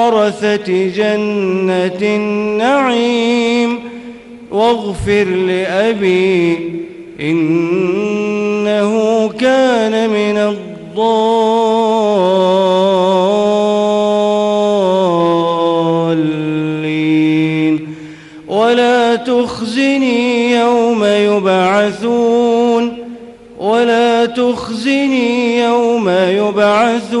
ورثة جنة النعيم. واغفر لأبي إنه كان من الضالين. ولا تخزني يوم يبعثون. ولا تخزني يوم يبعثون.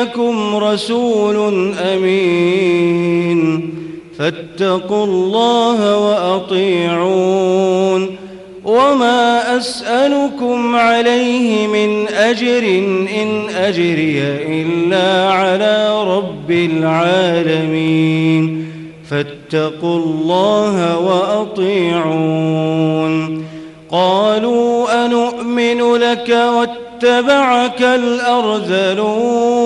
لكم رسول أمين. فاتقوا الله وأطيعون. وما أسألكم عليه من أجر إن أجري إلا على رب العالمين. فاتقوا الله وأطيعون. قالوا أنؤمن لك واتبعك الأرذلون.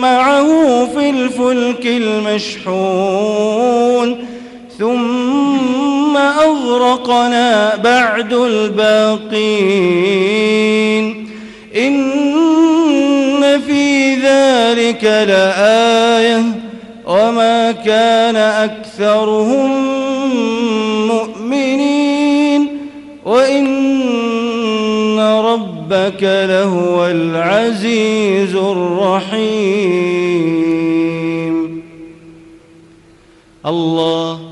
معه في الفلك المشحون. ثم أغرقنا بعد الباقين. إن في ذلك لآية. وما كان أكثرهم ربك لهو العزيز الرحيم. الله